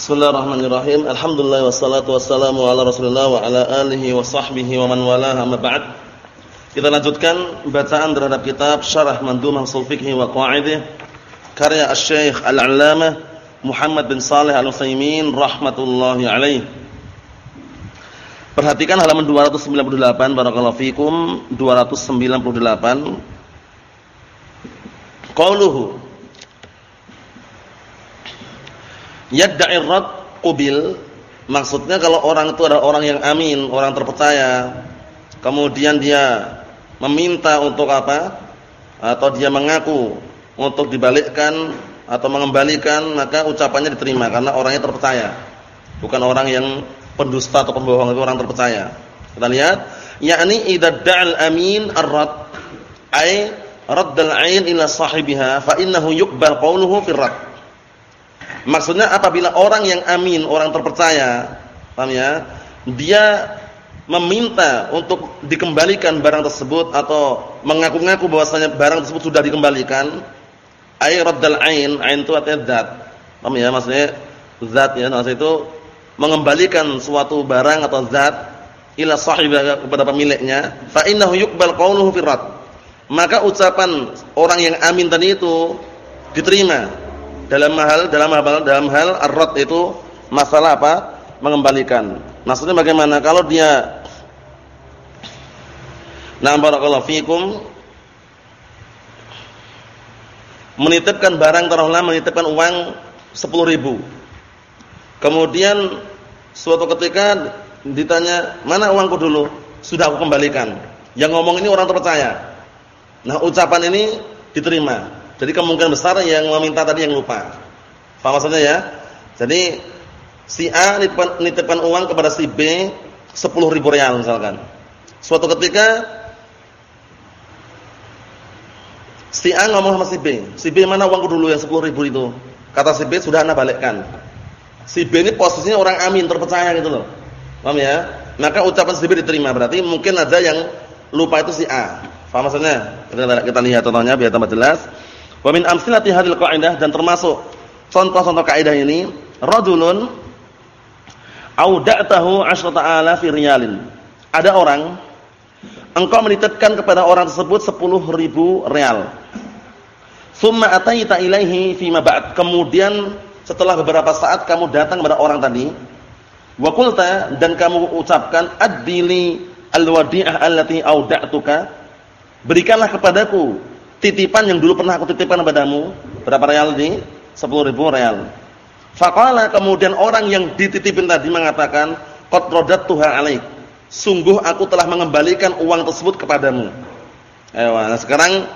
Bismillahirrahmanirrahim. Alhamdulillah wassalatu wassalamu ala Rasulillah wa ala alihi wa sahbihi wa man walaha amma ba'd. Kita lanjutkan bacaan terhadap kitab Syarah Mandhumah Ushul Fiqh wa Qawaidih karya Asy-Syaikh Al-'Allamah Muhammad bin Shalih Al-Utsaimin rahmatullahi alaih. Perhatikan halaman 298 barakallahu fikum 298 Qauluhu Yadda'i rad qubil maksudnya kalau orang itu adalah orang yang amin, orang terpercaya. Kemudian dia meminta untuk apa? Atau dia mengaku untuk dibalikkan atau mengembalikan, maka ucapannya diterima karena orangnya terpercaya. Bukan orang yang pendusta atau pembohong itu orang terpercaya. Kita lihat, yakni idza da'al amin ar-rad ay raddal 'ain ila sahibiha fa innahu yuqbal qawluhu fi rad Maksudnya apabila orang yang amin, orang terpercaya, paham ya? Dia meminta untuk dikembalikan barang tersebut atau mengaku-ngaku bahwasanya barang tersebut sudah dikembalikan, ay raddal ain, ain itu artinya zat. Paham ya? Maksudnya zat ya, maksudnya itu mengembalikan suatu barang atau zat ila sahibah kepada pemiliknya, fa innahu yuqbal qawluhu fi Maka ucapan orang yang amin tadi itu diterima dalam hal dalam hal dalam hal ar itu masalah apa? mengembalikan. Maksudnya bagaimana? Kalau dia Nah, barakallahu fikum menitipkan barang taruhlah menitipkan uang 10.000. Kemudian suatu ketika ditanya, "Mana uangku dulu?" Sudah aku kembalikan. Yang ngomong ini orang terpercaya. Nah, ucapan ini diterima. Jadi kemungkinan besar yang meminta tadi yang lupa. Paham maksudnya ya? Jadi si A nitipkan, uang kepada si B 10 ribu real misalkan. Suatu ketika si A ngomong sama si B, si B mana uangku dulu yang 10 ribu itu? Kata si B sudah anda balikkan. Si B ini posisinya orang amin terpercaya gitu loh. Paham ya? Maka ucapan si B diterima berarti mungkin ada yang lupa itu si A. Paham maksudnya? Kita lihat contohnya biar tambah jelas. Wa min amsilati hadhil qaidah dan termasuk contoh-contoh kaidah ini rajulun auda'tahu 'ashrata fi riyalin. Ada orang engkau menitipkan kepada orang tersebut 10.000 real. Summa ataita ilaihi fi ma ba'd. Kemudian setelah beberapa saat kamu datang kepada orang tadi wa qulta dan kamu ucapkan addili alwadi'ah allati auda'tuka. Berikanlah kepadaku titipan yang dulu pernah aku titipkan padamu, berapa real ini? 10 ribu real. Faqala kemudian orang yang dititipin tadi mengatakan, qad tuha alaik." Sungguh aku telah mengembalikan uang tersebut kepadamu. Ayo, nah sekarang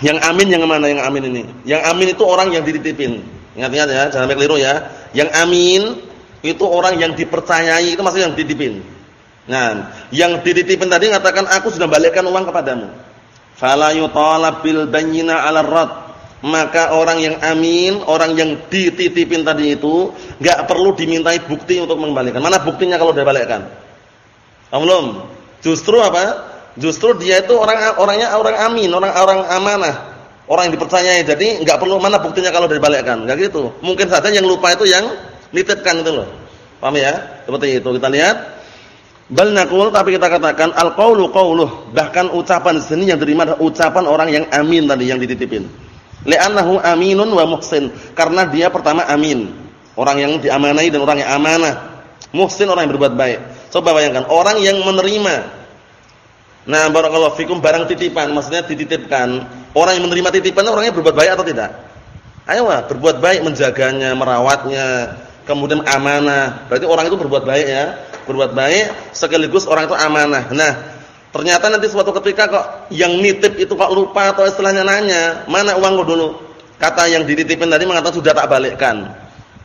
yang amin yang mana yang amin ini? Yang amin itu orang yang dititipin. Ingat-ingat ya, jangan keliru ya. Yang amin itu orang yang dipercayai, itu maksudnya yang dititipin. Nah, yang dititipin tadi mengatakan aku sudah balikkan uang kepadamu fala yutalab bil bayyina 'ala rad maka orang yang amin, orang yang dititipin tadi itu enggak perlu dimintai bukti untuk mengembalikan. Mana buktinya kalau dia balikkan? Belum. Justru apa? Justru dia itu orang orangnya orang amin, orang orang amanah, orang yang dipercayai. Jadi enggak perlu mana buktinya kalau dia balikkan. Enggak gitu. Mungkin saja yang lupa itu yang nitipkan itu loh. Paham ya? Seperti itu. Kita lihat Bal naqul tapi kita katakan al qaulu qauluh, bahkan ucapan di sini yang diterima adalah ucapan orang yang amin tadi yang dititipin. Li'annahu aminun wa muhsin, karena dia pertama amin, orang yang diamanai dan orang yang amanah. Muhsin orang yang berbuat baik. Coba bayangkan orang yang menerima Nah, barakallahu fikum barang titipan, maksudnya dititipkan. Orang yang menerima titipan orangnya berbuat baik atau tidak? Ayo, berbuat baik menjaganya, merawatnya, kemudian amanah. Berarti orang itu berbuat baik ya berbuat baik sekaligus orang itu amanah. Nah, ternyata nanti suatu ketika kok yang nitip itu kok lupa atau istilahnya nanya, "Mana uangku dulu?" Kata yang dititipin tadi mengatakan sudah tak balikkan.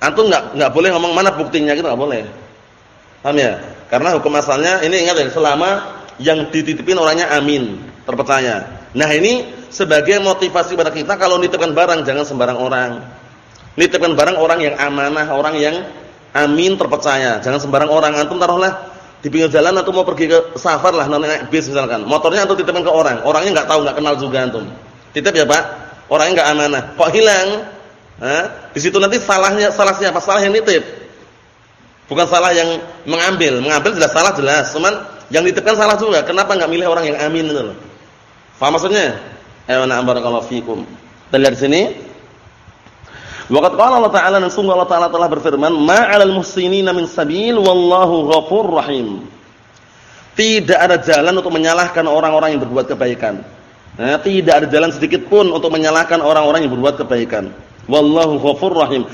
Antum enggak enggak boleh ngomong mana buktinya gitu enggak boleh. Paham ya? Karena hukum asalnya ini ingat ya, selama yang dititipin orangnya amin, terpercaya. Nah, ini sebagai motivasi pada kita kalau nitipkan barang jangan sembarang orang. Nitipkan barang orang yang amanah, orang yang amin terpercaya. Jangan sembarang orang antum taruhlah di pinggir jalan atau mau pergi ke safar lah naik bis misalkan. Motornya antum titipkan ke orang, orangnya enggak tahu, enggak kenal juga antum. Titip ya, Pak. Orangnya enggak amanah. Kok hilang? Hah? Di situ nanti salahnya salah siapa? Salah yang nitip. Bukan salah yang mengambil. Mengambil jelas salah jelas. Cuman yang nitipkan salah juga. Kenapa enggak milih orang yang amin itu loh? Faham maksudnya? Ayo na'am barakallahu fikum. Kita lihat sini. Waqad qala Allah Ta'ala dan sungguh Allah Ta'ala telah berfirman, "Ma'alal muhsinina min sabil wallahu ghafur rahim." Tidak ada jalan untuk menyalahkan orang-orang yang berbuat kebaikan. Nah, tidak ada jalan sedikit pun untuk menyalahkan orang-orang yang berbuat kebaikan. Wallahu ghafur rahim.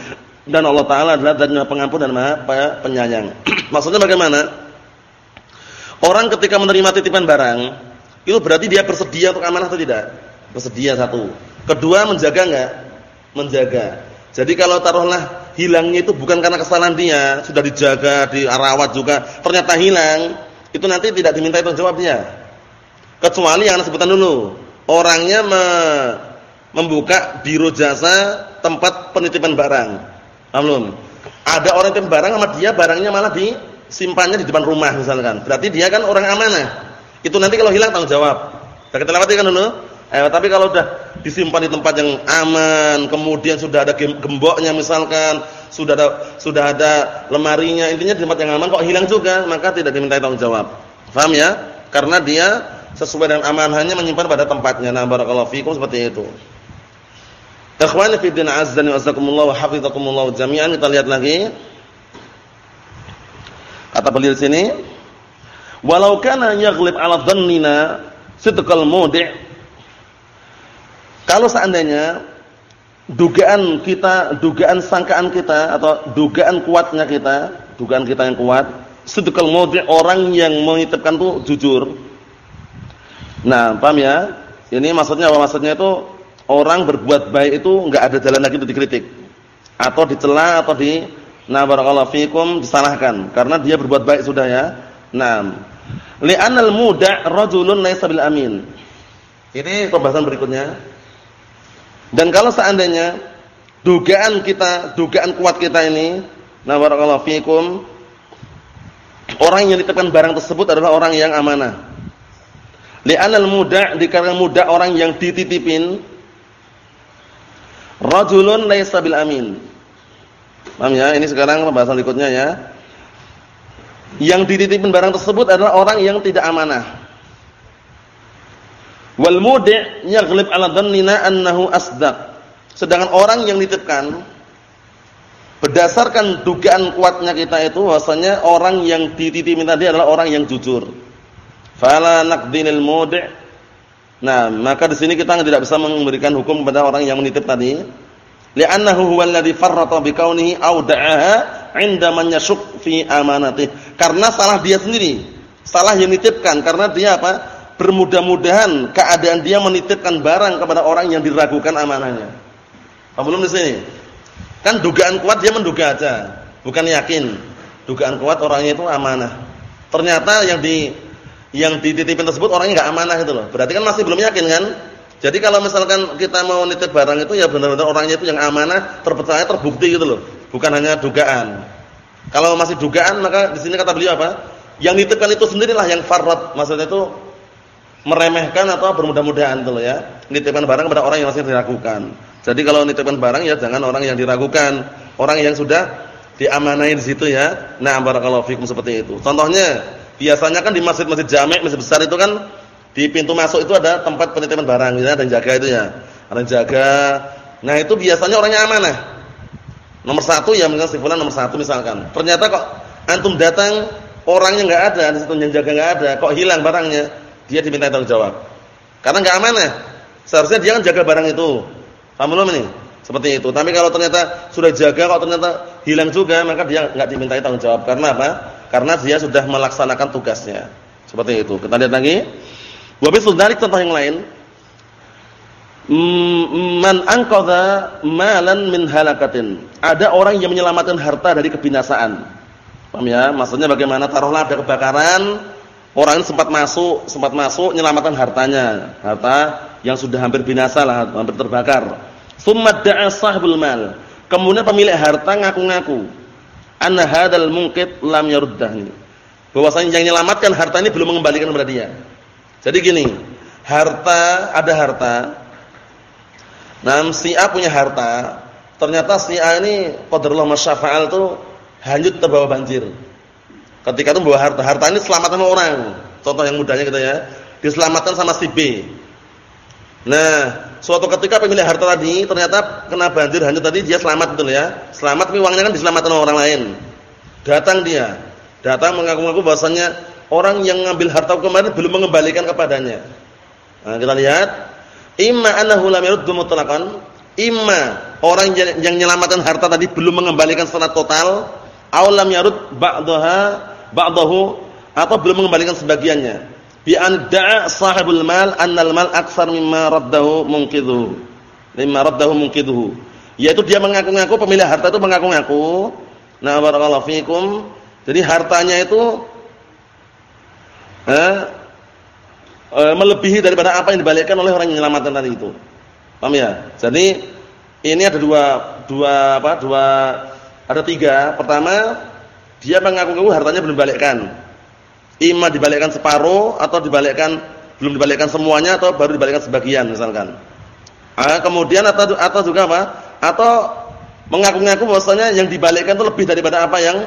Dan Allah Taala adalah zat pengampun dan Maha penyayang. Maksudnya bagaimana? Orang ketika menerima titipan barang, itu berarti dia bersedia untuk amanah atau tidak? Bersedia satu. Kedua, menjaga enggak? Menjaga. Jadi kalau taruhlah hilangnya itu bukan karena kesalahan dia, sudah dijaga, dirawat juga, ternyata hilang, itu nanti tidak diminta tanggung jawab dia. Kecuali yang sebutan dulu, orangnya me membuka biro jasa tempat penitipan barang. Paham Ada orang yang barang sama dia barangnya malah disimpannya di depan rumah misalkan. Berarti dia kan orang amanah. Itu nanti kalau hilang tanggung jawab. Kita lewati kan dulu? Eh, tapi kalau sudah disimpan di tempat yang aman, kemudian sudah ada gemboknya misalkan, sudah ada sudah ada lemarinya, intinya di tempat yang aman kok hilang juga, maka tidak diminta tanggung jawab. Paham ya? Karena dia sesuai dengan amanahnya menyimpan pada tempatnya. Nah, barakallahu fikum seperti itu. Ikhwani fi din azza wa jazakumullah wa hafizakumullah jami'an. Kita lihat lagi. Kata beliau sini, "Walau kana yaghlib 'ala dhannina sidqal mudi' Kalau seandainya dugaan kita, dugaan sangkaan kita atau dugaan kuatnya kita, dugaan kita yang kuat, sedekal mudhi orang yang menitipkan itu jujur. Nah, paham ya? Ini maksudnya apa? Maksudnya itu orang berbuat baik itu enggak ada jalan lagi untuk dikritik atau dicela atau di nah barakallahu fikum disalahkan karena dia berbuat baik sudah ya. Nah, li'anal muda' rajulun laysa bil amin. Ini pembahasan berikutnya. Dan kalau seandainya dugaan kita, dugaan kuat kita ini, na barakallahu fikum, orang yang dititipkan barang tersebut adalah orang yang amanah. Li'anal muda' dikarenakan muda orang yang dititipin rajulun laysa bil amin. Paham ya? Ini sekarang pembahasan berikutnya ya. Yang dititipin barang tersebut adalah orang yang tidak amanah. Wal mudi' yaghlib 'ala dhannina annahu asdaq. Sedangkan orang yang nitipkan berdasarkan dugaan kuatnya kita itu bahwasanya orang yang dititipin tadi adalah orang yang jujur. Fala naqdinil mudi' Nah, maka di sini kita tidak bisa memberikan hukum kepada orang yang menitip tadi. Li'annahu huwal ladzi farrata bi kaunihi auda'aha 'inda man fi amanatih. Karena salah dia sendiri. Salah yang nitipkan karena dia apa? Bermudah-mudahan keadaan dia menitipkan barang kepada orang yang diragukan amanahnya. Apa belum di sini? Kan dugaan kuat dia menduga aja, bukan yakin. Dugaan kuat orangnya itu amanah. Ternyata yang di yang dititipin tersebut orangnya enggak amanah gitu loh. Berarti kan masih belum yakin kan? Jadi kalau misalkan kita mau nitip barang itu ya benar-benar orangnya itu yang amanah, terpercaya, terbukti gitu loh. Bukan hanya dugaan. Kalau masih dugaan maka di sini kata beliau apa? Yang nitipkan itu sendirilah yang farrat. Maksudnya itu meremehkan atau bermudah-mudahan tuh ya. Nitipkan barang kepada orang yang masih diragukan. Jadi kalau nitipkan barang ya jangan orang yang diragukan, orang yang sudah diamanai di situ ya. Nah, barakallahu fikum seperti itu. Contohnya, biasanya kan di masjid-masjid jami' masjid besar itu kan di pintu masuk itu ada tempat penitipan barang ya, dan jaga itu ya. Ada jaga. Nah, itu biasanya orangnya amanah. Nomor satu ya misalnya si nomor satu misalkan. Ternyata kok antum datang orangnya enggak ada, di situ yang jaga enggak ada, kok hilang barangnya dia diminta tanggung jawab. Karena enggak amanah. Seharusnya dia kan jaga barang itu. Paham belum ini? Seperti itu. Tapi kalau ternyata sudah jaga kalau ternyata hilang juga, maka dia enggak diminta tanggung jawab. Karena apa? Karena dia sudah melaksanakan tugasnya. Seperti itu. Kita lihat lagi. Wa bisul dzalik contoh yang lain. Man anqadha malan min halakatin. Ada orang yang menyelamatkan harta dari kebinasaan. Paham ya? Maksudnya bagaimana? Taruhlah ada kebakaran, Orang sempat masuk, sempat masuk menyelamatkan hartanya, harta yang sudah hampir binasa lah, hampir terbakar. Tsumma da'a sahibul mal. Kemudian pemilik harta ngaku-ngaku, anna hadzal munqit lam yaruddah. Bahwasanya yang menyelamatkan harta ini belum mengembalikan kepada dia. Jadi gini, harta ada harta. Nah, si A punya harta, ternyata si A ini qadarullah masyafa'al itu hanyut terbawa banjir. Ketika itu bawa harta, harta ini selamatkan orang. Contoh yang mudahnya gitu ya. Diselamatkan sama si B. Nah, suatu ketika pemilik harta tadi ternyata kena banjir hanyut tadi dia selamat betul ya. Selamat tapi uangnya kan diselamatkan orang lain. Datang dia, datang mengaku-ngaku bahwasanya orang yang ngambil harta kemarin belum mengembalikan kepadanya. Nah, kita lihat, imma annahu lam yurdu imma orang yang, yang menyelamatkan harta tadi belum mengembalikan secara total, aw lam yarud ba'daha ba'dahu atau belum mengembalikan sebagiannya. Bi an da'a sahibul mal annal mal aktsar mimma raddahu munqidhu. Mimma raddahu munqidhu. Yaitu dia mengaku-ngaku pemilik harta itu mengaku-ngaku, nah barakallahu fikum, jadi hartanya itu eh, eh, melebihi daripada apa yang dibalikkan oleh orang yang menyelamatkan tadi itu. Paham ya? Jadi ini ada dua dua apa? Dua ada tiga. Pertama, dia mengaku-ngaku hartanya belum dibalikkan. Ima dibalikkan separuh atau dibalikkan belum dibalikkan semuanya atau baru dibalikkan sebagian misalkan. Ah, kemudian atau atau juga apa? Atau mengaku-ngaku bahwasanya yang dibalikkan itu lebih daripada apa yang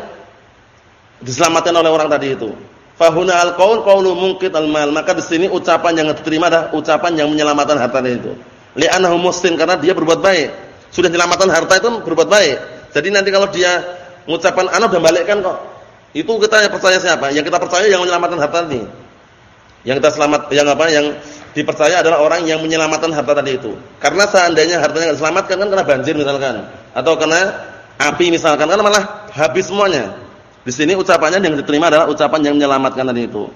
diselamatkan oleh orang tadi itu. Fahuna al-qaul qaulu munqit al-mal. Maka di sini ucapan yang diterima adalah ucapan yang menyelamatkan hartanya itu. Li'annahu muslim karena dia berbuat baik. Sudah menyelamatkan harta itu berbuat baik. Jadi nanti kalau dia mengucapkan ana udah balikkan kok. Itu kita percaya siapa? Yang kita percaya yang menyelamatkan harta tadi. Yang kita selamat yang apa? Yang dipercaya adalah orang yang menyelamatkan harta tadi itu. Karena seandainya hartanya enggak diselamatkan kan kena banjir misalkan atau kena api misalkan kan malah habis semuanya. Di sini ucapannya yang diterima adalah ucapan yang menyelamatkan tadi itu.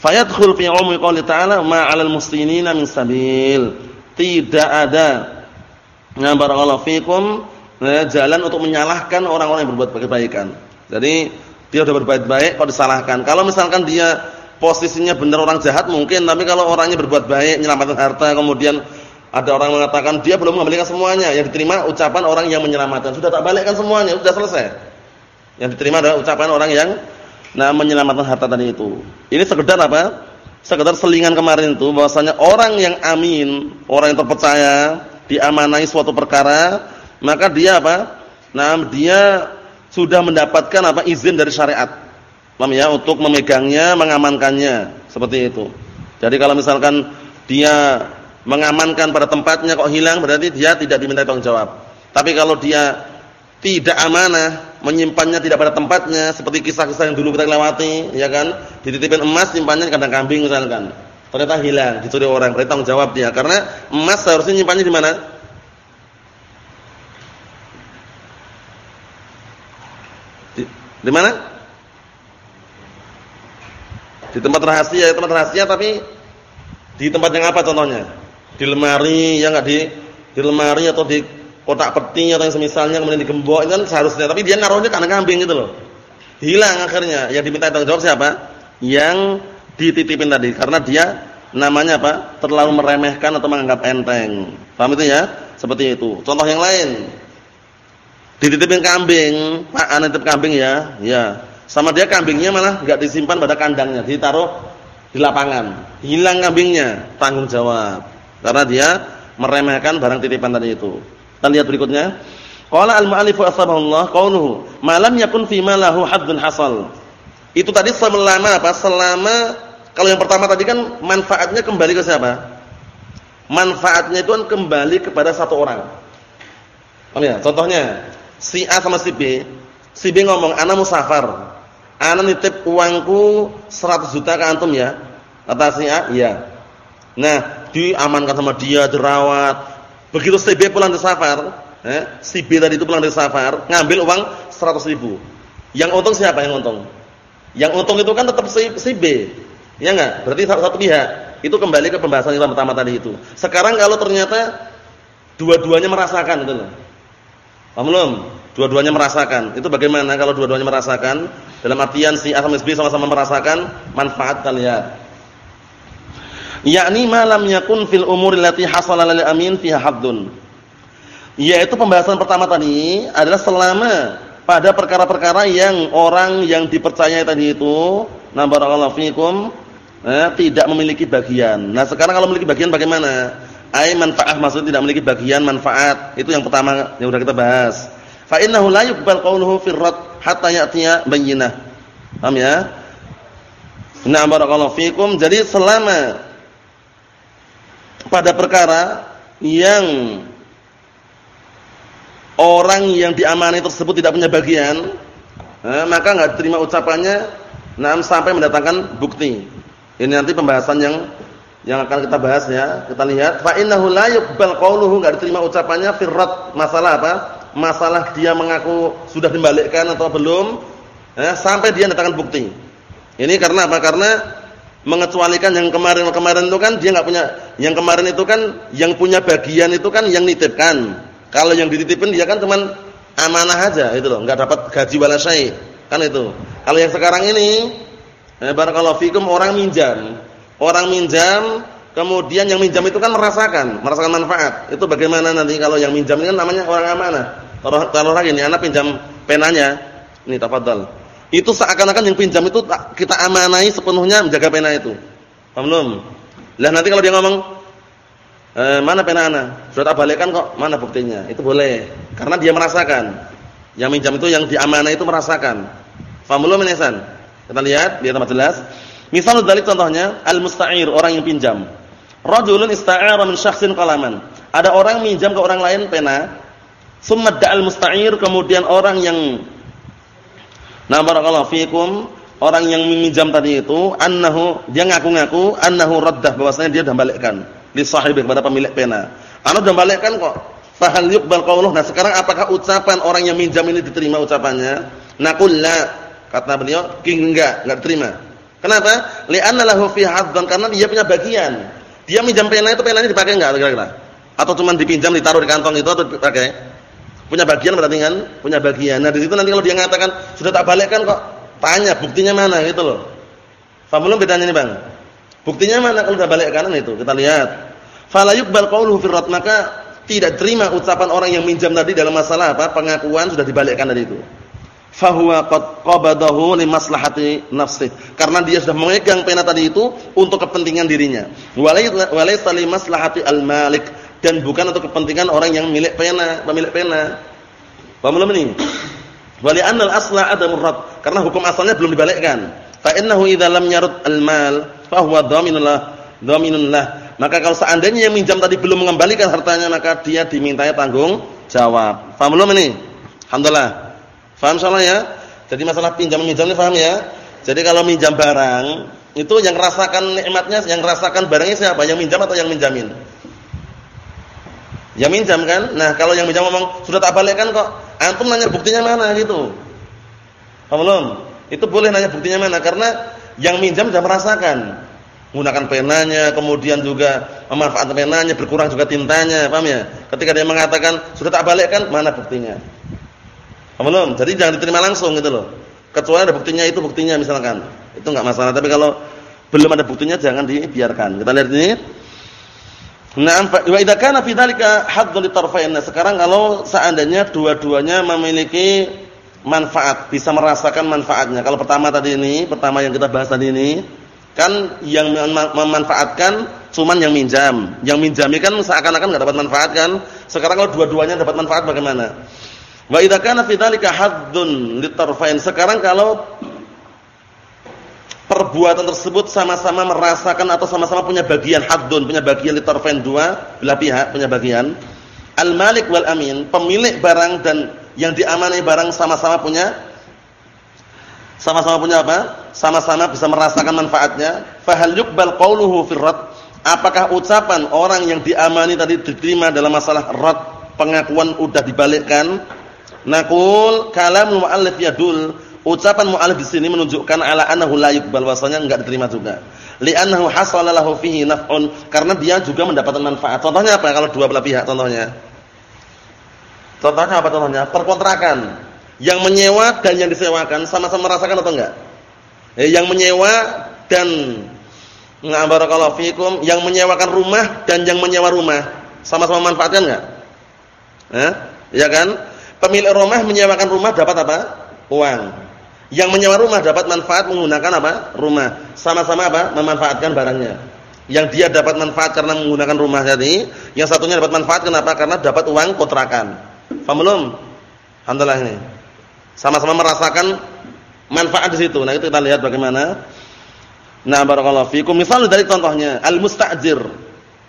Fayadkhul fi ummi qouli ta'ala ma 'alal muslimina min sabil. Tidak ada ya barakallahu fikum ya, jalan untuk menyalahkan orang-orang yang berbuat kebaikan. Jadi dia sudah berbuat baik kok disalahkan. Kalau misalkan dia posisinya benar orang jahat mungkin, tapi kalau orangnya berbuat baik, menyelamatkan harta, kemudian ada orang mengatakan dia belum mengembalikan semuanya, yang diterima ucapan orang yang menyelamatkan. Sudah tak balikkan semuanya, sudah selesai. Yang diterima adalah ucapan orang yang nah menyelamatkan harta tadi itu. Ini sekedar apa? Sekedar selingan kemarin itu bahwasanya orang yang amin, orang yang terpercaya, diamanai suatu perkara, maka dia apa? Nah, dia sudah mendapatkan apa? izin dari syariat. Paham ya? Untuk memegangnya, mengamankannya, seperti itu. Jadi kalau misalkan dia mengamankan pada tempatnya kok hilang, berarti dia tidak diminta tanggung jawab. Tapi kalau dia tidak amanah, menyimpannya tidak pada tempatnya, seperti kisah-kisah yang dulu kita lewati, ya kan? Dititipin emas, simpannya di kandang kambing misalkan. Ternyata hilang, dicuri orang, berarti tanggung jawab dia. Karena emas seharusnya nyimpannya di mana? Di, mana? Di tempat rahasia, tempat rahasia tapi di tempat yang apa contohnya? Di lemari, ya enggak di di lemari atau di kotak peti atau yang semisalnya kemudian digembok kan seharusnya tapi dia naruhnya karena kambing gitu loh. Hilang akhirnya. Yang diminta tanggung jawab siapa? Yang dititipin tadi karena dia namanya apa? terlalu meremehkan atau menganggap enteng. Paham itu ya? Seperti itu. Contoh yang lain. Dititipin kambing, Pak, nitip kambing ya. Ya. Sama dia kambingnya malah enggak disimpan pada kandangnya, ditaruh di lapangan. Hilang kambingnya, tanggung jawab. Karena dia meremehkan barang titipan tadi itu. Kita lihat berikutnya. Qala al-mu'allif asbahullah qauluhu ma lam yakun fi ma lahu haddun hasal. Itu tadi selama apa? Selama kalau yang pertama tadi kan manfaatnya kembali ke siapa? Manfaatnya itu kan kembali kepada satu orang. Paham ya? Contohnya si A sama si B. Si B ngomong, "Ana musafar. Ana nitip uangku 100 juta ke antum ya." Kata si A, "Iya." Nah, diamankan sama dia, dirawat, Begitu si B pulang dari safar, eh, si B tadi itu pulang dari safar, ngambil uang 100 ribu. Yang untung siapa yang untung? Yang untung itu kan tetap si, si B. Ya enggak? Berarti satu, satu pihak. Itu kembali ke pembahasan yang pertama tadi itu. Sekarang kalau ternyata dua-duanya merasakan itu loh. Paham belum? Dua-duanya merasakan. Itu bagaimana kalau dua-duanya merasakan? Dalam artian si A sama si B sama-sama merasakan manfaat kalian. yakni malam yakun fil umur allati hasala lil amin fiha haddun yaitu pembahasan pertama tadi adalah selama pada perkara-perkara yang orang yang dipercaya tadi itu na barakallahu fikum eh, tidak memiliki bagian nah sekarang kalau memiliki bagian bagaimana Ai manfaat maksudnya tidak memiliki bagian manfaat. Itu yang pertama yang sudah kita bahas. Fa innahu la yuqbal qawluhu fi rad hatta ya'tiya bayyinah. Paham ya? Nah, barakallahu fikum. Jadi selama pada perkara yang orang yang diamani tersebut tidak punya bagian, eh, maka enggak terima ucapannya nah sampai mendatangkan bukti. Ini nanti pembahasan yang yang akan kita bahas ya. Kita lihat fa innahu la yuqbal qawluhu enggak diterima ucapannya firrat masalah apa? Masalah dia mengaku sudah dimbalikkan atau belum eh, sampai dia mendatangkan bukti. Ini karena apa? Karena mengecualikan yang kemarin-kemarin itu kan dia enggak punya yang kemarin itu kan yang punya bagian itu kan yang nitipkan. Kalau yang dititipin dia kan cuman amanah aja itu loh, enggak dapat gaji wala syai. Kan itu. Kalau yang sekarang ini eh, barakallahu fikum orang minjam Orang minjam, kemudian yang minjam itu kan merasakan, merasakan manfaat. Itu bagaimana nanti kalau yang minjam ini kan namanya orang amanah. Kalau lagi ini anak pinjam penanya, ini tafadhal. Itu seakan-akan yang pinjam itu kita amanai sepenuhnya menjaga pena itu. Paham belum? Lah nanti kalau dia ngomong e, mana pena ana? Sudah tak balikkan kok, mana buktinya? Itu boleh. Karena dia merasakan. Yang minjam itu yang diamanai itu merasakan. Paham belum ini Kita lihat biar tambah jelas. Misal dari contohnya al-musta'ir, orang yang pinjam. Rajulun ista'ara min syakhsin qalaman. Ada orang minjam ke orang lain pena. Summa da'al musta'ir, kemudian orang yang Nah barakallahu fikum, orang yang meminjam tadi itu annahu dia ngaku-ngaku annahu raddah bahwasanya dia sudah balikkan li sahibi kepada pemilik pena. Anu sudah balikkan kok. Fahal yuqbal qawluh. Nah, sekarang apakah ucapan orang yang minjam ini diterima ucapannya? Naqul la. Kata beliau, enggak, enggak diterima. Kenapa? Li'anna lahu fi hadzan karena dia punya bagian. Dia minjam pena itu penanya dipakai enggak kira-kira? Atau cuma dipinjam ditaruh di kantong itu atau dipakai? Punya bagian berarti kan? Punya bagian. Nah, di situ nanti kalau dia mengatakan sudah tak balikkan kok, tanya buktinya mana gitu loh. Paham belum bedanya ini, Bang? Buktinya mana kalau sudah balikkan itu? Kita lihat. Fala yuqbal qawluhu fi maka tidak terima ucapan orang yang minjam tadi dalam masalah apa? Pengakuan sudah dibalikkan tadi itu fahuwa qad qabadahu li maslahati nafsi. Karena dia sudah memegang pena tadi itu untuk kepentingan dirinya. Walaysa li maslahati al-malik. Dan bukan untuk kepentingan orang yang milik pena pemilik pena. Paham belum ini? Wali anna al-asla adamur rad karena hukum asalnya belum dibalikkan. Fa innahu idza lam yarud al-mal fa huwa dhaminun lah dhaminun lah maka kalau seandainya yang minjam tadi belum mengembalikan hartanya maka dia dimintai tanggung jawab. Paham belum ini? Alhamdulillah Faham salah ya? Jadi masalah pinjam minjam ini paham ya? Jadi kalau minjam barang, itu yang rasakan nikmatnya, yang rasakan barangnya siapa? Yang minjam atau yang minjamin? Yang minjam kan? Nah, kalau yang minjam ngomong, "Sudah tak balikkan kok." Antum nanya buktinya mana gitu. Paham belum? Itu boleh nanya buktinya mana karena yang minjam sudah merasakan menggunakan penanya, kemudian juga memanfaatkan penanya, berkurang juga tintanya, paham ya? Ketika dia mengatakan, "Sudah tak balikkan," mana buktinya? Belum? Jadi jangan diterima langsung gitu loh. Kecuali ada buktinya itu buktinya misalkan. Itu enggak masalah, tapi kalau belum ada buktinya jangan dibiarkan. Kita lihat ini. Na'am wa idza kana fi dzalika haddun litarfain. Nah, sekarang kalau seandainya dua-duanya memiliki manfaat, bisa merasakan manfaatnya. Kalau pertama tadi ini, pertama yang kita bahas tadi ini, kan yang memanfaatkan cuman yang minjam. Yang minjami kan seakan-akan enggak dapat manfaat kan. Sekarang kalau dua-duanya dapat manfaat bagaimana? Wa idza kana fi dzalika haddun litarfain. Sekarang kalau perbuatan tersebut sama-sama merasakan atau sama-sama punya bagian haddun, punya bagian litarfain dua belah pihak punya bagian. Al-Malik wal Amin, pemilik barang dan yang diamani barang sama-sama punya sama-sama punya apa? Sama-sama bisa merasakan manfaatnya. Fahal yuqbal qawluhu fil Apakah ucapan orang yang diamani tadi diterima dalam masalah rad pengakuan udah dibalikkan Naqul kalam muallif yadul ucapan muallif di sini menunjukkan ala annahu la yuqbal wasanya enggak diterima juga. Li'annahu hasala lahu fihi naf'un karena dia juga mendapatkan manfaat. Contohnya apa kalau dua belah pihak contohnya? Contohnya apa contohnya? Perkontrakan. Yang menyewa dan yang disewakan sama-sama merasakan atau enggak? Eh, yang menyewa dan ngabarakallahu fikum, yang menyewakan rumah dan yang menyewa rumah sama-sama manfaatkan enggak? Eh? Ya kan? Pemilik rumah menyewakan rumah dapat apa? Uang. Yang menyewa rumah dapat manfaat menggunakan apa? Rumah. Sama-sama apa? Memanfaatkan barangnya. Yang dia dapat manfaat karena menggunakan rumah tadi, Yang satunya dapat manfaat kenapa? Karena dapat uang kontrakan. Paham belum? Alhamdulillah ini. Sama-sama merasakan manfaat di situ. Nah, itu kita lihat bagaimana. Nah, barakallahu fikum. Misal dari contohnya, al-musta'jir.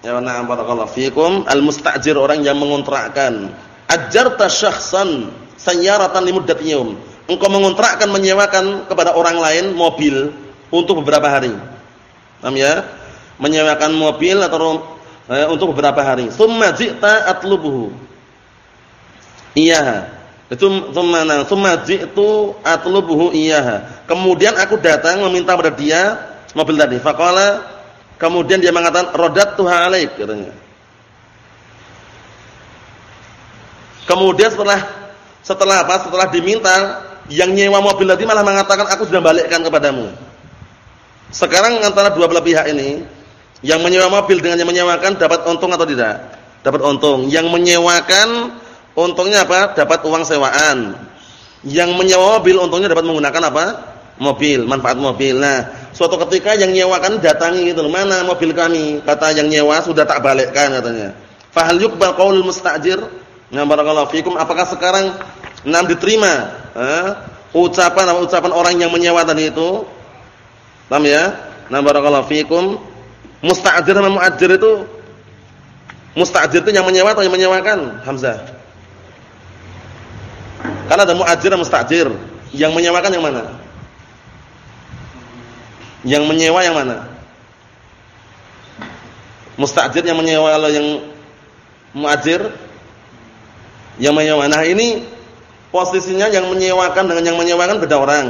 Ya, nah, barakallahu fikum. Al-musta'jir orang yang mengontrakkan. Ajarta syakhsan sayyaratan limuddat yawm. Engkau mengontrakkan menyewakan kepada orang lain mobil untuk beberapa hari. Paham ya? Menyewakan mobil atau eh, untuk beberapa hari. Tsumma ji'ta atlubuhu. Iya. Itu tsumma tsumma ji'tu atlubuhu iya. Kemudian aku datang meminta pada dia mobil tadi. Faqala kemudian dia mengatakan radattuha alaik katanya. Kemudian setelah setelah apa? Setelah diminta yang nyewa mobil tadi malah mengatakan aku sudah balikkan kepadamu. Sekarang antara dua belah pihak ini, yang menyewa mobil dengan yang menyewakan dapat untung atau tidak? Dapat untung. Yang menyewakan untungnya apa? Dapat uang sewaan. Yang menyewa mobil untungnya dapat menggunakan apa? Mobil, manfaat mobil. Nah, suatu ketika yang nyewakan datangi gitu, mana mobil kami? Kata yang nyewa sudah tak balikkan katanya. Fahal yuqbal qaulul mustajir? Nah, barakallahu fikum. Apakah sekarang enam diterima eh, ucapan ucapan orang yang menyewa tadi itu? Paham ya? Nah, barakallahu fikum. Musta'jir sama mu'ajir itu Musta'jir itu yang menyewa atau yang menyewakan? Hamzah. Karena ada mu'ajir dan musta'jir. Yang menyewakan yang mana? Yang menyewa yang mana? Musta'jir yang menyewa atau yang mu'ajir? Yang menyewa. Nah, ini posisinya yang menyewakan dengan yang menyewakan beda orang.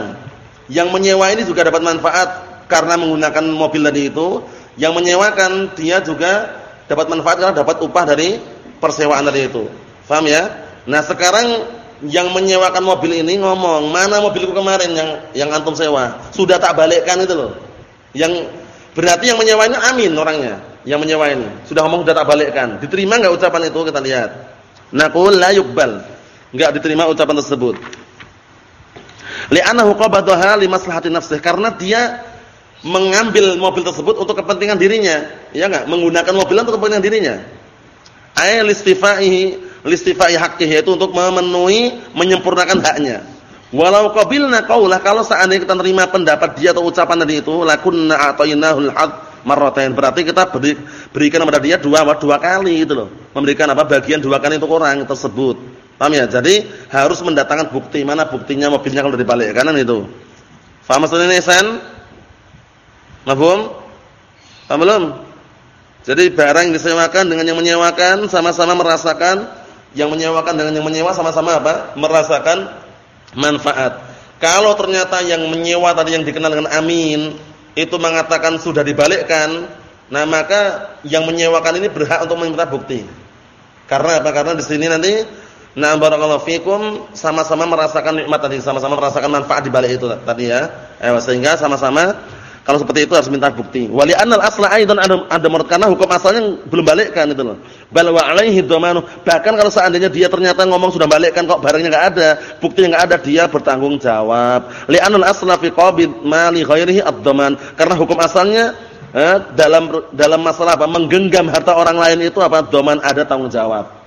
Yang menyewa ini juga dapat manfaat karena menggunakan mobil tadi itu, yang menyewakan dia juga dapat manfaat karena dapat upah dari persewaan tadi itu. Paham ya? Nah, sekarang yang menyewakan mobil ini ngomong, "Mana mobilku kemarin yang yang antum sewa? Sudah tak balikkan itu loh." Yang berarti yang menyewa ini amin orangnya, yang menyewa ini. Sudah ngomong sudah tak balikkan. Diterima enggak ucapan itu? Kita lihat. Naqul la yuqbal. Enggak diterima ucapan tersebut. Li'annahu qabadaha li maslahati nafsih karena dia mengambil mobil tersebut untuk kepentingan dirinya, ya enggak? Menggunakan mobil untuk kepentingan dirinya. Ay listifaihi listifai haqqihi itu untuk memenuhi menyempurnakan haknya. Walau qabilna qaulah kalau seandainya kita terima pendapat dia atau ucapan tadi itu lakunna atainahul haq marratain berarti kita beri, berikan kepada dia dua dua kali gitu loh. Memberikan apa bagian dua kali untuk orang tersebut. Paham ya? Jadi harus mendatangkan bukti mana buktinya mobilnya kalau dibalik kanan itu. Faham maksudnya ini Ihsan? Mafhum? Paham belum? Jadi barang yang disewakan dengan yang menyewakan sama-sama merasakan yang menyewakan dengan yang menyewa sama-sama apa? Merasakan manfaat. Kalau ternyata yang menyewa tadi yang dikenal dengan amin itu mengatakan sudah dibalikkan, nah maka yang menyewakan ini berhak untuk meminta bukti. Karena apa? Karena di sini nanti nah barakallahu fikum sama-sama merasakan nikmat tadi, sama-sama merasakan manfaat di balik itu tadi ya. Eh, sehingga sama-sama kalau seperti itu harus minta bukti. Wali anal asla aidan ada menurut karena hukum asalnya belum balikkan itu loh. Bal wa alaihi. Bahkan kalau seandainya dia ternyata ngomong sudah balikkan kok barangnya enggak ada, buktinya enggak ada, dia bertanggung jawab. Li anal asla fi qabid mali ghairihi ad-dhaman. Karena hukum asalnya eh, dalam dalam masalah apa? Menggenggam harta orang lain itu apa? Dhaman ada tanggung jawab.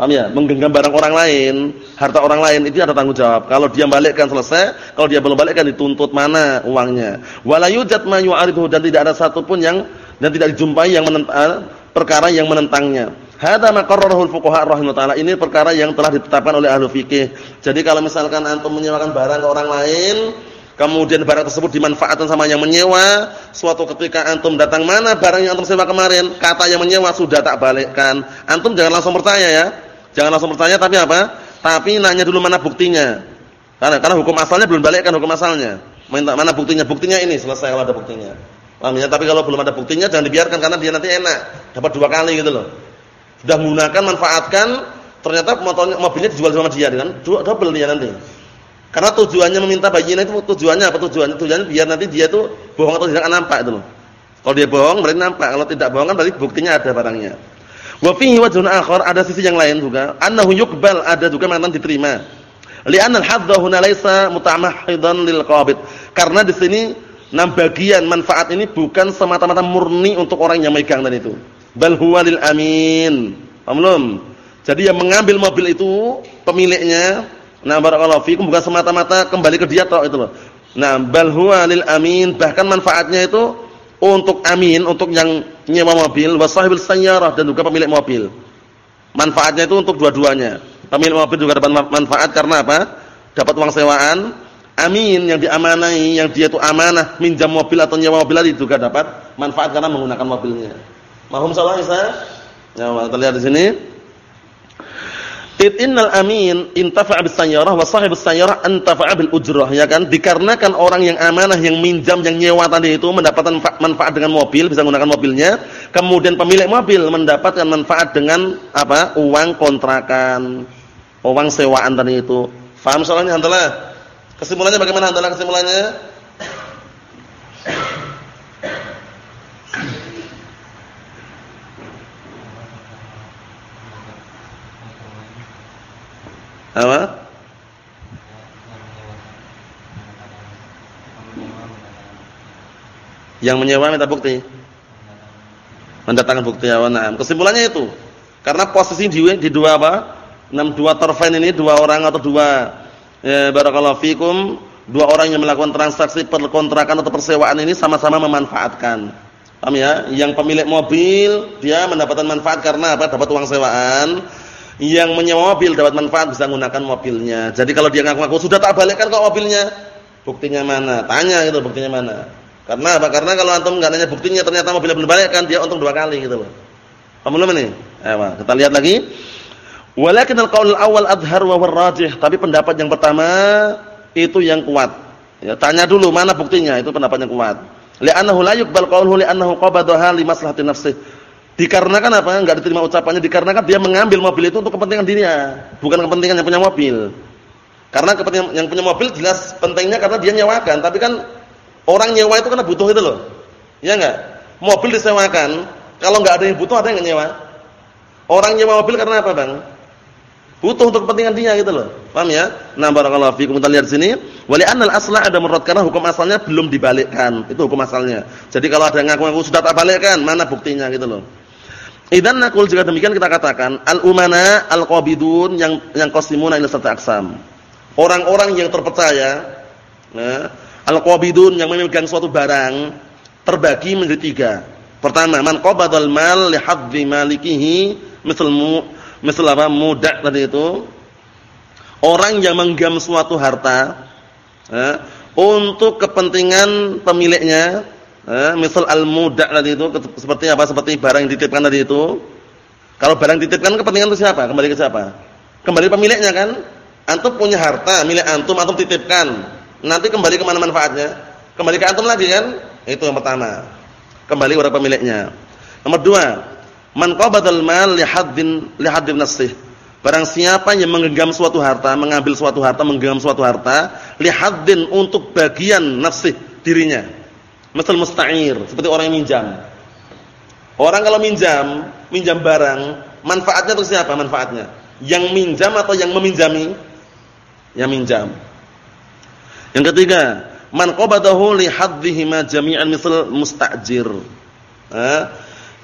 Paham ya? Menggenggam barang orang lain, harta orang lain itu ada tanggung jawab. Kalau dia balikkan selesai, kalau dia belum balikkan dituntut mana uangnya. Wala yujad ma yu'aridu dan tidak ada satupun yang dan tidak dijumpai yang menentang eh, perkara yang menentangnya. Hada ma qarrarahu al-fuqaha rahimahullah Ini perkara yang telah ditetapkan oleh ahli fikih. Jadi kalau misalkan antum menyewakan barang ke orang lain, kemudian barang tersebut dimanfaatkan sama yang menyewa, suatu ketika antum datang mana barang yang antum sewa kemarin, kata yang menyewa sudah tak balikkan. Antum jangan langsung percaya ya. Jangan langsung percaya tapi apa? Tapi nanya dulu mana buktinya. Karena karena hukum asalnya belum balikkan hukum asalnya. Minta mana buktinya? Buktinya ini selesai kalau ada buktinya. Paham ya? Tapi kalau belum ada buktinya jangan dibiarkan karena dia nanti enak, dapat dua kali gitu loh. Sudah menggunakan manfaatkan, ternyata motornya mobilnya dijual sama dia kan? Double dia nanti. Karena tujuannya meminta bayinya itu tujuannya apa tujuannya? Tujuannya biar nanti dia itu bohong atau tidak nampak itu loh. Kalau dia bohong berarti nampak, kalau tidak bohong kan berarti buktinya ada barangnya. Wa fihi wajhun akhar, ada sisi yang lain juga. Annahu yuqbal, ada juga mengatakan diterima. Li'anna al-hadza huna laisa mutamahhidan lil qabid. Karena di sini enam bagian manfaat ini bukan semata-mata murni untuk orang yang megang tadi itu. Bal huwa lil amin. Paham Jadi yang mengambil mobil itu pemiliknya, nah barakallahu fikum bukan semata-mata kembali ke dia tok itu loh. Nah, bal huwa lil amin, bahkan manfaatnya itu untuk amin, untuk yang nyewa mobil, wasahibil sayyarah dan juga pemilik mobil. Manfaatnya itu untuk dua-duanya. Pemilik mobil juga dapat manfaat karena apa? Dapat uang sewaan. Amin yang diamanai, yang dia itu amanah minjam mobil atau nyewa mobil itu juga dapat manfaat karena menggunakan mobilnya. Mahum salah Isa? Ya, kita lihat di sini. Id innal amin intafa'a bis sayyarah wa sahibus sayyarah antafa'a bil ujrah ya kan? Dikarenakan orang yang amanah yang minjam yang nyewa tadi itu mendapatkan manfaat dengan mobil bisa menggunakan mobilnya. Kemudian pemilik mobil mendapatkan manfaat dengan apa uang kontrakan uang sewaan tadi itu. Paham soalnya hantalah kesimpulannya bagaimana hantalah kesimpulannya Apa? Yang menyewa minta bukti. Mendatangkan bukti awal. Nah, kesimpulannya itu. Karena posisi di, di dua apa? Dua torfen ini dua orang atau dua ya, barakallahu fikum, dua orang yang melakukan transaksi perkontrakan atau persewaan ini sama-sama memanfaatkan. Paham ya? Yang pemilik mobil dia mendapatkan manfaat karena apa? Dapat uang sewaan yang menyewa mobil dapat manfaat bisa menggunakan mobilnya. Jadi kalau dia ngaku-ngaku sudah tak balikkan kok mobilnya, buktinya mana? Tanya gitu buktinya mana? Karena apa? Karena kalau antum enggak nanya buktinya ternyata mobilnya belum balikkan, dia untung dua kali gitu loh. Paham belum ini? Ayo, kita lihat lagi. Walakin al-qaul al-awwal adhar wa tapi pendapat yang pertama itu yang kuat. Ya, tanya dulu mana buktinya, itu pendapat yang kuat. Li'annahu la yuqbal qawluhu li'annahu qabadaha li nafsihi Dikarenakan apa? Enggak diterima ucapannya dikarenakan dia mengambil mobil itu untuk kepentingan dirinya, bukan kepentingan yang punya mobil. Karena kepentingan yang punya mobil jelas pentingnya karena dia nyewakan, tapi kan orang nyewa itu karena butuh itu loh. Iya enggak? Mobil disewakan, kalau enggak ada yang butuh ada yang nyewa. Orang nyewa mobil karena apa, Bang? Butuh untuk kepentingan dia gitu loh. Paham ya? Nah, barakallahu fiikum. Kita lihat sini, wali anal asla ada menurut karena hukum asalnya belum dibalikkan. Itu hukum asalnya. Jadi kalau ada yang ngaku-ngaku sudah tak balikkan, mana buktinya gitu loh. Idan nakul jika demikian kita katakan al-umana al-qabidun yang yang qasimuna ila satu aksam. Orang-orang yang terpercaya, nah, al-qabidun yang memegang suatu barang terbagi menjadi tiga. Pertama, man qabadal mal li haddi malikihi, misal mu, misal apa muda tadi itu. Orang yang menggam suatu harta nah, untuk kepentingan pemiliknya Eh, misal al-muda tadi itu seperti apa? Seperti barang yang dititipkan tadi itu. Kalau barang dititipkan kepentingan itu siapa? Kembali ke siapa? Kembali pemiliknya kan? Antum punya harta milik antum, antum titipkan. Nanti kembali ke mana manfaatnya? Kembali ke antum lagi kan? Itu yang pertama. Kembali kepada pemiliknya. Nomor dua, man qabadal mal li haddin li haddin nasih. Barang siapa yang menggenggam suatu harta, mengambil suatu harta, menggenggam suatu harta li haddin untuk bagian nafsih dirinya Misal musta'ir, seperti orang yang minjam. Orang kalau minjam, minjam barang, manfaatnya itu siapa manfaatnya? Yang minjam atau yang meminjami? Yang minjam. Yang ketiga, man qabadahu li haddihi ma jami'an misal musta'jir.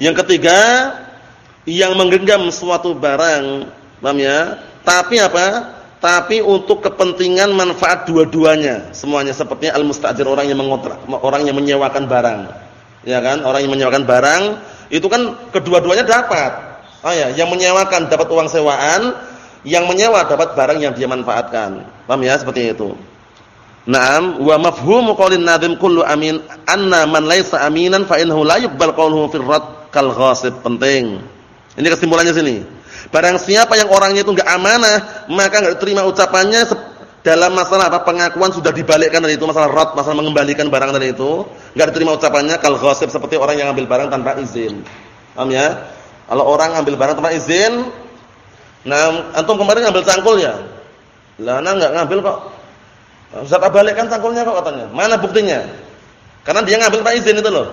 Yang ketiga, yang menggenggam suatu barang, paham ya? Tapi apa? Tapi untuk kepentingan manfaat dua-duanya. Semuanya seperti al-mustajir orang yang mengontrak orang yang menyewakan barang. Ya kan? Orang yang menyewakan barang itu kan kedua-duanya dapat. Oh ya yang menyewakan dapat uang sewaan yang menyewa dapat barang yang dia manfaatkan. Paham ya? Seperti itu. Naam wa mafhumu qaulin nadhim kullu amin anna man laysa aminan fa innahu la yuqbal qawluhu fil rad kal ghasib penting. Ini kesimpulannya sini Barang siapa yang orangnya itu enggak amanah, maka enggak diterima ucapannya dalam masalah apa pengakuan sudah dibalikkan dari itu masalah rot, masalah mengembalikan barang dari itu, enggak diterima ucapannya kal ghasib seperti orang yang ambil barang tanpa izin. Paham ya? Kalau orang ambil barang tanpa izin, nah antum kemarin ngambil cangkul ya. Lah ana enggak ngambil kok. Ustaz balikkan cangkulnya kok katanya. Mana buktinya? Karena dia ngambil tanpa izin itu loh.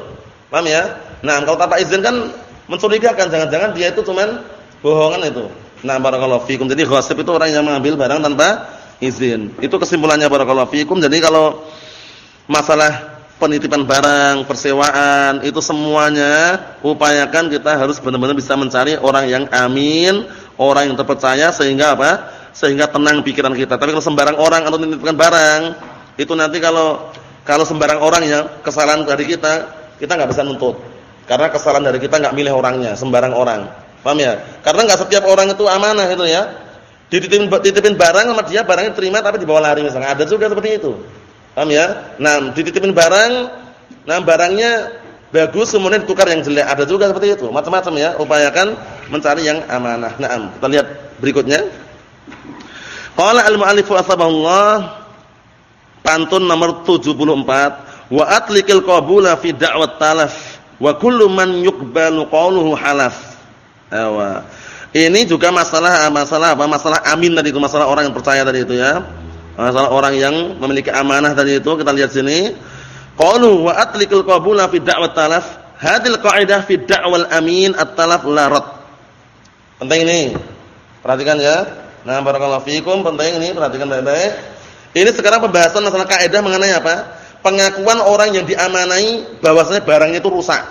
Paham ya? Nah, kalau tanpa izin kan mencurigakan, jangan-jangan dia itu cuman bohongan itu. Nah, barakallahu fikum. Jadi ghasib itu orang yang mengambil barang tanpa izin. Itu kesimpulannya barakallahu fikum. Jadi kalau masalah penitipan barang, persewaan, itu semuanya upayakan kita harus benar-benar bisa mencari orang yang amin, orang yang terpercaya sehingga apa? Sehingga tenang pikiran kita. Tapi kalau sembarang orang atau menitipkan barang, itu nanti kalau kalau sembarang orang yang kesalahan dari kita, kita nggak bisa nuntut. Karena kesalahan dari kita nggak milih orangnya, sembarang orang. Paham ya? Karena nggak setiap orang itu amanah itu ya. Dititipin, dititipin barang sama dia, barangnya terima tapi dibawa lari misalnya. Ada juga seperti itu. Paham ya? Nah, dititipin barang, nah barangnya bagus kemudian ditukar yang jelek. Ada juga seperti itu. Macam-macam ya. Upayakan mencari yang amanah. Nah, kita lihat berikutnya. Qala al-mu'allif Allah pantun nomor 74 wa atlikil qabula fi da'wat talaf wa kullu man yuqbalu qawluhu halaf. Awa. Ini juga masalah masalah apa? Masalah amin tadi itu, masalah orang yang percaya tadi itu ya. Masalah orang yang memiliki amanah tadi itu kita lihat sini. Qalu wa atlikul qabula fi da'wat talaf. Hadil qa'idah fi da'wal amin at-talaf la rad. Penting ini. Perhatikan ya. Nah, barakallahu fikum, penting ini, perhatikan baik-baik. Ini sekarang pembahasan masalah kaidah mengenai apa? Pengakuan orang yang diamanai bahwasanya barangnya itu rusak.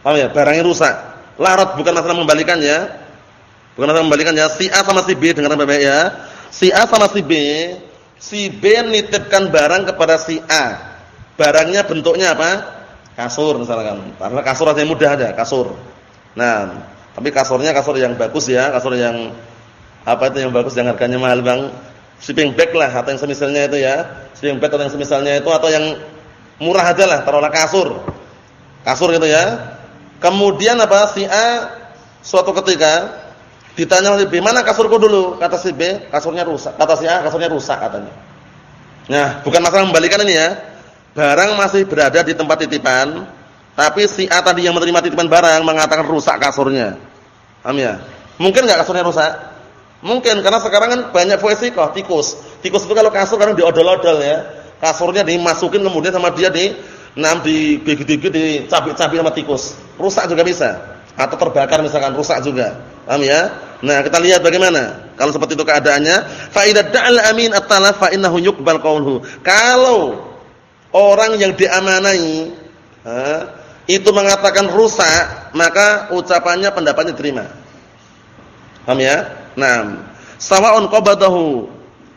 Paham ya? Barangnya rusak. Larat bukan masalah membalikan ya. Bukan masalah membalikan ya. Si A sama si B dengarkan baik-baik ya si A sama si B, si B nitipkan barang kepada si A. Barangnya bentuknya apa? Kasur misalkan. Karena kasur aja mudah aja, kasur. Nah, tapi kasurnya kasur yang bagus ya, kasur yang apa itu yang bagus yang harganya mahal, Bang. Sleeping bag lah atau yang semisalnya itu ya. Sleeping bag atau yang semisalnya itu atau yang murah aja lah, taruhlah kasur. Kasur gitu ya. Kemudian apa? Si A suatu ketika Ditanya oleh B, "Mana kasurku dulu?" Kata si B, "Kasurnya rusak." Kata si A, "Kasurnya rusak," katanya. Nah, bukan masalah membalikan ini ya. Barang masih berada di tempat titipan, tapi si A tadi yang menerima titipan barang mengatakan rusak kasurnya. Paham ya? Mungkin enggak kasurnya rusak? Mungkin karena sekarang kan banyak kok tikus. Tikus itu kalau kasur kadang diodol-odol ya. Kasurnya dimasukin kemudian sama dia di nam di gigit-gigit dicabik-cabik sama tikus. Rusak juga bisa. Atau terbakar misalkan rusak juga. Paham ya? Nah, kita lihat bagaimana. Kalau seperti itu keadaannya, fa idza da'al amin at-talaf fa innahu yuqbal qawluhu. Kalau orang yang diamanai itu mengatakan rusak, maka ucapannya pendapatnya diterima. Paham ya? Nah, sawa'un qabadahu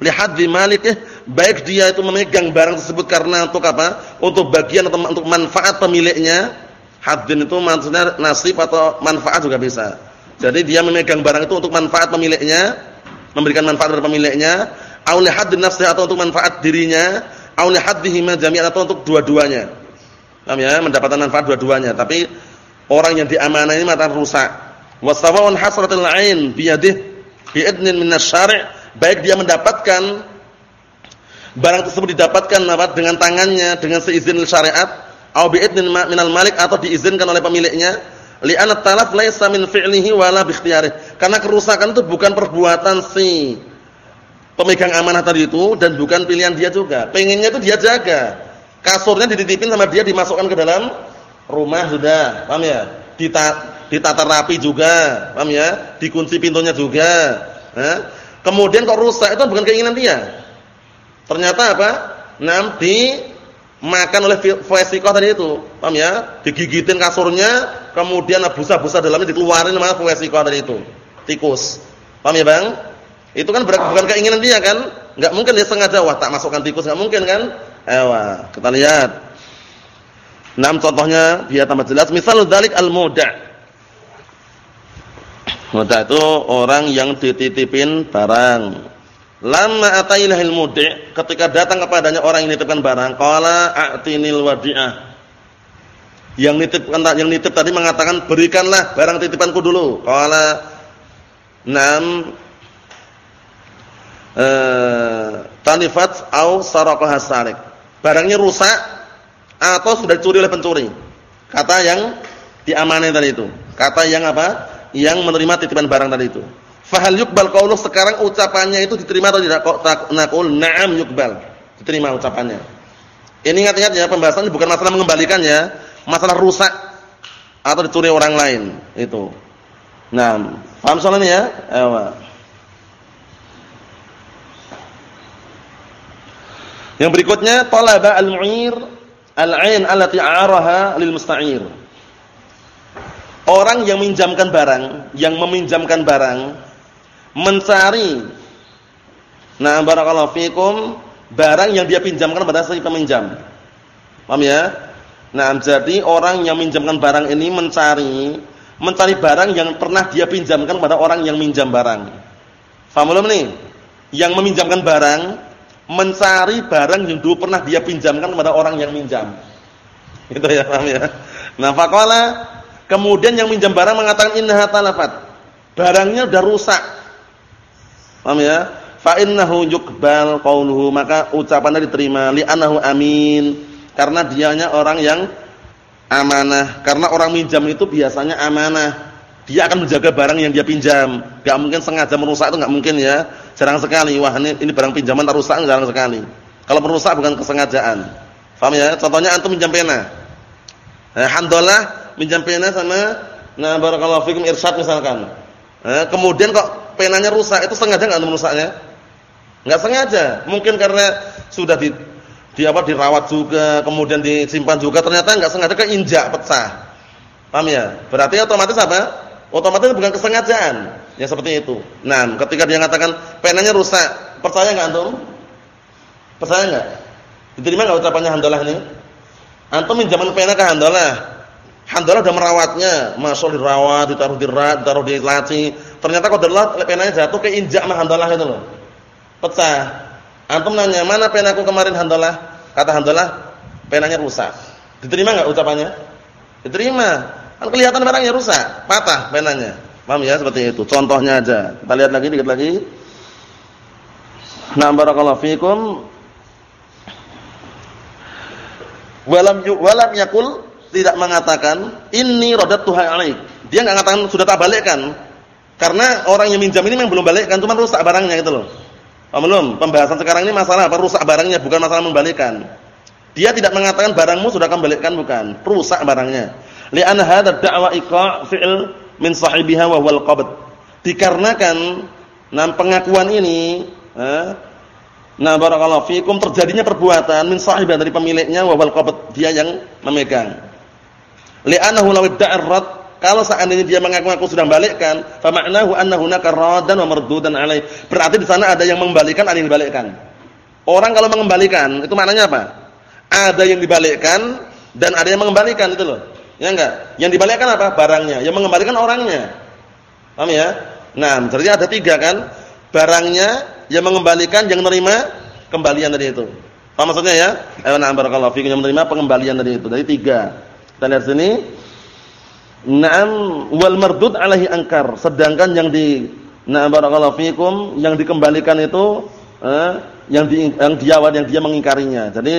li hadzi malikih, baik dia itu memegang barang tersebut karena untuk apa? Untuk bagian atau untuk manfaat pemiliknya. Haddin itu maksudnya nasib atau manfaat juga bisa jadi dia memegang barang itu untuk manfaat pemiliknya, memberikan manfaat kepada pemiliknya, au li hadd nafsi atau untuk manfaat dirinya, au li haddihima jami'an atau untuk dua-duanya. Paham ya? Mendapatkan manfaat dua-duanya. Tapi orang yang diamanah ini mata rusak. Wasawa'un hasratul 'ain bi yadihi bi idnin min asy-syari' baik dia mendapatkan barang tersebut didapatkan apa dengan tangannya dengan seizin syariat au bi idnin minal malik atau diizinkan oleh pemiliknya Li'anna talaf laisa min fi'lihi wala bi Karena kerusakan itu bukan perbuatan si pemegang amanah tadi itu dan bukan pilihan dia juga. Pengennya itu dia jaga. Kasurnya dititipin sama dia dimasukkan ke dalam rumah sudah. Paham ya? Dita, ditata rapi juga. Paham ya? Dikunci pintunya juga. Nah, kemudian kok rusak itu bukan keinginan dia. Ternyata apa? Nam di makan oleh vesikoh tadi itu. Paham ya? Digigitin kasurnya, kemudian busa-busa dalamnya dikeluarin sama vesikoh tadi itu. Tikus. Paham ya, Bang? Itu kan bukan keinginan dia kan? Enggak mungkin dia sengaja wah tak masukkan tikus, enggak mungkin kan? Ewa, kita lihat. Enam contohnya biar tambah jelas. Misal dalik al-muda'. Muda itu orang yang dititipin barang Lama atainahil mudi' ketika datang kepadanya orang yang nitipkan barang, qala a'tinil wadi'ah. Yang nitipkan yang nitip tadi mengatakan berikanlah barang titipanku dulu. Qala nam eh tanifat au saraqaha sarik. Barangnya rusak atau sudah dicuri oleh pencuri. Kata yang diamanai tadi itu. Kata yang apa? Yang menerima titipan barang tadi itu. Fahal yukbal qauluh sekarang ucapannya itu diterima atau tidak? Naqul na'am yukbal. Diterima ucapannya. Ini ingat-ingat ya, pembahasan bukan masalah mengembalikan ya, masalah rusak atau dicuri orang lain itu. Nah, paham soal ini ya? Ewa. Yang berikutnya talaba al-mu'ir Al-'ain allati 'araha lil musta'ir. Orang yang meminjamkan barang, yang meminjamkan barang mencari Nah, barakallahu fikum, barang yang dia pinjamkan pada si peminjam. Paham ya? Nah, jadi orang yang minjamkan barang ini mencari mencari barang yang pernah dia pinjamkan pada orang yang minjam barang. Paham belum nih? Yang meminjamkan barang mencari barang yang dulu pernah dia pinjamkan kepada orang yang minjam. Itu ya, paham ya? Nah, faqala kemudian yang minjam barang mengatakan innaha talafat. Barangnya sudah rusak. Paham ya? Fa innahu yuqbal qauluhu, maka ucapannya diterima li'annahu amin. Karena dianya orang yang amanah. Karena orang minjam itu biasanya amanah. Dia akan menjaga barang yang dia pinjam. Gak mungkin sengaja merusak itu gak mungkin ya. Jarang sekali. Wah ini, ini barang pinjaman rusak jarang sekali. Kalau merusak bukan kesengajaan. Paham ya? Contohnya antum pinjam pena. Eh, handolah pinjam pena sama nah barakallahu fikum irsyad misalkan. Eh, kemudian kok penanya rusak, itu sengaja antum merusaknya? Enggak sengaja. Mungkin karena sudah di di apa dirawat juga, kemudian disimpan juga, ternyata enggak sengaja keinjak pecah. Paham ya? Berarti otomatis apa? Otomatis bukan kesengajaan. Ya seperti itu. Nah, ketika dia mengatakan penanya rusak, percaya enggak antum? Percaya enggak? Diterima enggak ucapannya Handalah ini? Antum minjaman pena ke Handalah. Handalah sudah merawatnya, masuk dirawat, ditaruh di rak, ditaruh di laci. Ternyata adalah penanya jatuh ke injak mah Handalah itu loh. Pecah. Antum nanya, "Mana penaku kemarin Handalah?" Kata Handalah, "Penanya rusak." Diterima enggak ucapannya? Diterima. Kan kelihatan barangnya rusak, patah penanya. Paham ya seperti itu. Contohnya aja. Kita lihat lagi dikit lagi. Nah, barakallahu fikum. Walam walam yakul tidak mengatakan ini rodat Tuhan alaik. Dia enggak mengatakan sudah tak balikkan. Karena orang yang minjam ini memang belum balikkan, cuma rusak barangnya gitu loh. Paham belum? Pembahasan sekarang ini masalah apa? Rusak barangnya, bukan masalah membalikkan. Dia tidak mengatakan barangmu sudah kembalikan bukan, rusak barangnya. Li'anna hadha da'wa iqa' fi'l min sahibiha wa huwal qabd. Dikarenakan nah pengakuan ini eh, nah barakallahu fikum terjadinya perbuatan min sahibah dari pemiliknya wa huwal dia yang memegang. Li'annahu law idda'ar kalau seandainya dia mengaku-ngaku sudah balikkan, fa ma'nahu anna hunaka raddan wa mardudan alaih. Berarti di sana ada yang mengembalikan, ada yang dibalikkan. Orang kalau mengembalikan, itu maknanya apa? Ada yang dibalikkan dan ada yang mengembalikan itu loh. Ya enggak? Yang dibalikkan apa? Barangnya. Yang mengembalikan orangnya. Paham ya? Nah, jadi ada tiga kan? Barangnya, yang mengembalikan, yang menerima kembalian dari itu. Paham maksudnya ya? Ayo nah barakallahu fikum yang menerima pengembalian dari itu. Dari tiga. Kita lihat sini. Naam wal mardud alaihi angkar. Sedangkan yang di Na'am barakallahu fikum yang dikembalikan itu eh, yang di yang dia yang dia mengingkarinya. Jadi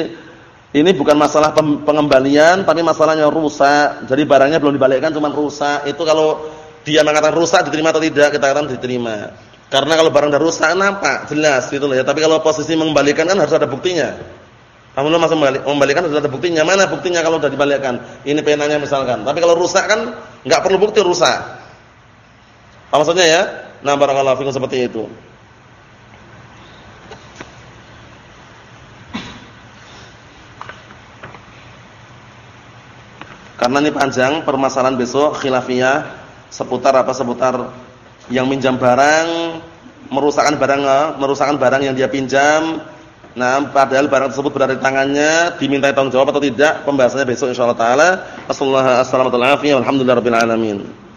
ini bukan masalah pengembalian, tapi masalahnya rusak. Jadi barangnya belum dibalikkan, cuma rusak. Itu kalau dia mengatakan rusak diterima atau tidak, kita katakan diterima. Karena kalau barang sudah rusak nampak jelas gitu loh ya. Tapi kalau posisi mengembalikan kan harus ada buktinya. Belum masuk membalikan harus ada buktinya. Mana buktinya kalau sudah dibalikkan? Ini penanya misalkan. Tapi kalau rusak kan nggak perlu bukti rusak. Apa maksudnya ya? Nah, barangkali fikum seperti itu. Karena ini panjang permasalahan besok khilafiyah seputar apa seputar yang minjam barang merusakkan barang merusakkan barang yang dia pinjam. Nah, padahal barang tersebut berada di tangannya, diminta tanggung jawab atau tidak? Pembahasannya besok insyaallah taala. Wassalamualaikum warahmatullahi wabarakatuh.